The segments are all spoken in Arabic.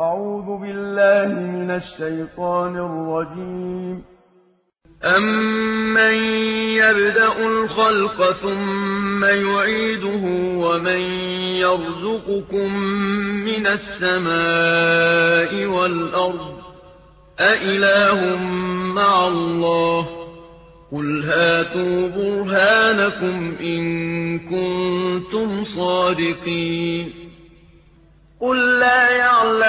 أعوذ بالله من الشيطان الرجيم. أَمَّن يَبْدَأُ الْخَلْقَ ثُمَّ يُعِيدُهُ وَمَن يَرْزُقُكُم مِّنَ السَّمَاءِ وَالْأَرْضِ أَإِلَٰهٌ مَّعَ اللَّهِ ۚ قُلْ هَاتُوا بُرْهَانَكُمْ إِن كُنتُمْ صَادِقِينَ. قُل لَّا يَعْلَمُ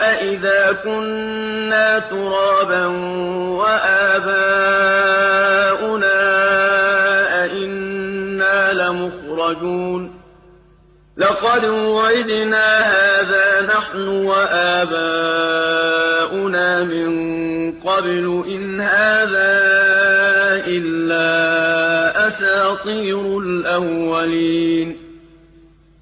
أَإِذَا كُنَّا تُرَابًا وَآبَاؤُنَا أَئِنَّا لَمُخْرَجُونَ لَقَدْ وُعِدْنَا هَٰذَا نَحْنُ وَآبَاؤُنَا مِن قَبْلُ إِنْ هَٰذَا إِلَّا أَسَاطِيرُ الْأَوَّلِينَ